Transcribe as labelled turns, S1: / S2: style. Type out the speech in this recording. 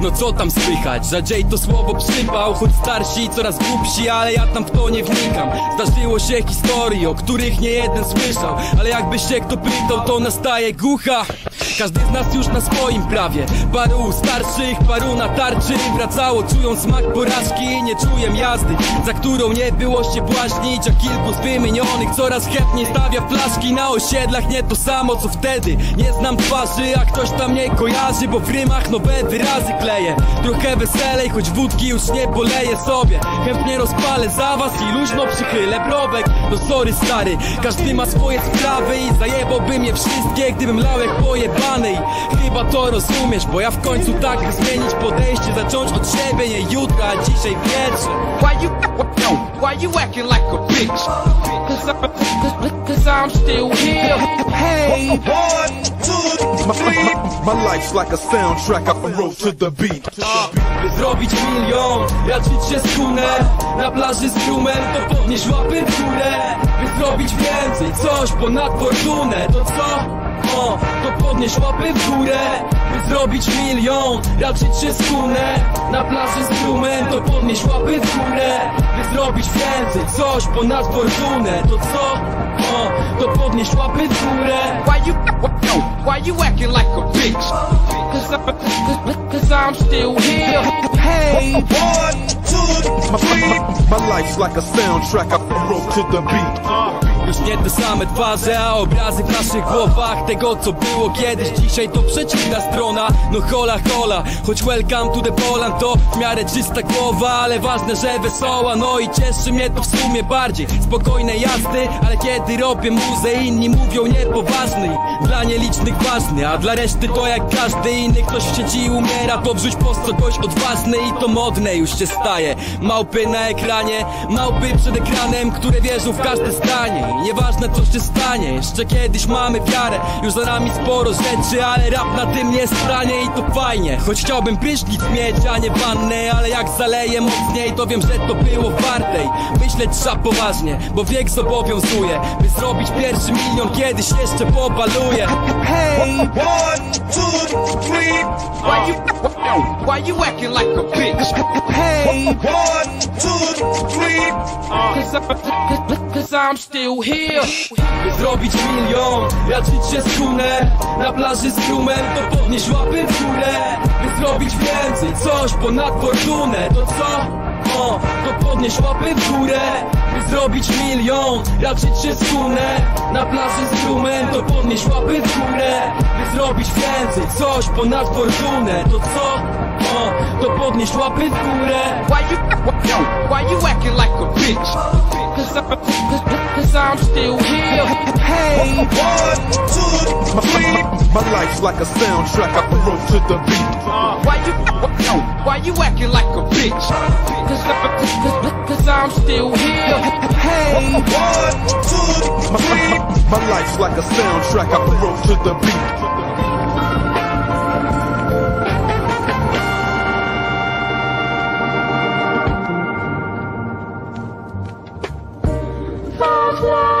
S1: no co tam słychać? Rzadziej to słowo przypał, choć starsi coraz głupsi Ale ja tam w to nie wnikam Zdarzyło się historii, o których nie jeden słyszał Ale jakby się kto pytał, to nastaje gucha każdy z nas już na swoim prawie. Paru starszych, paru na tarczy. Wracało, czują smak porażki. Nie czuję jazdy, za którą nie było się błaźnić. A kilku z wymienionych coraz chętniej stawia flaszki. Na osiedlach nie to samo co wtedy. Nie znam twarzy, a ktoś tam nie kojarzy Bo w rymach nowe wyrazy kleję. Trochę weselej, choć wódki już nie poleję sobie. Chętnie rozpalę za was i luźno przychylę browek No sorry stary, każdy ma swoje sprawy I zajebałbym je wszystkie, gdybym lał jak pojebany Chyba to rozumiesz, bo ja w końcu tak by zmienić podejście Zacząć od siebie, nie jutra, a dzisiaj wieczór
S2: Why you why you acting like a bitch? Cause, I, cause, cause I'm still here. Hey,
S3: One, two, three. My life's like a soundtrack, I wrote to the beat.
S1: By zrobić milion, raczyć się skunę Na plaży z grumem, to podnieś łapy w górę zrobić więcej, coś ponad fortunę To co? O, to podnieś łapy w górę By zrobić milion, raczyć się skunę Na plaży z grumem, to podnieś łapy w górę By zrobić więcej, coś ponad fortunę To co? O, to podnieś łapy w górę
S2: why you why you acting like a bitch? Cause, I, cause, cause I'm still here. Hey,
S3: One, two, three. My life's like a soundtrack, I wrote to the beat.
S1: Już nie te same twarze, a obrazy w naszych głowach. Tego co było kiedyś, dzisiaj to przeciwna strona. No hola hola, choć welcome to the Poland To w miarę czysta głowa, ale ważne, że wesoła. No i cieszy mnie to w sumie bardziej. Spokojne jazdy, ale kiedy robię muzę Inni mówią niepoważny Dla nielicznych ważny, a dla reszty to jak każdy inny. Ktoś w sieci umiera, to wrzuć post kogoś odważny I to modne już się staje. Małpy na ekranie, małpy przed ekranem Które wierzą w każde zdanie Nieważne co się stanie Jeszcze kiedyś mamy wiarę Już za nami sporo rzeczy, ale rap na tym nie stanie I to fajnie, choć chciałbym prysznic mieć, a nie wannę Ale jak zaleję mocniej, to wiem, że to było wartej Myśleć trzeba poważnie, bo wiek zobowiązuje By zrobić pierwszy milion, kiedyś jeszcze pobaluję
S2: hey,
S3: One, two, three.
S2: why you why you acting like a bitch? Hey,
S3: One.
S2: Cause, I'm still here.
S1: Zrobić milion, raczyć się skunę Na plaży z grumem, to podnieś łapy w górę By zrobić więcej, coś ponad fortunę To co? O, to podnieś łapy w górę By zrobić milion, raczyć się skunę Na plaży z grumem, to podnieś łapy w górę By zrobić więcej, coś ponad fortunę To co? To podnieś łapy w górę
S2: Why you why you acting like a bitch? I'm still here. Hey,
S3: One, two, three. My life's like a soundtrack, I wrote to the beat.
S2: why you why you acting like a bitch? Cause, cause, cause I'm still here. Hey,
S3: One, two, three. My life's like a soundtrack, I wrote to the beat. fly.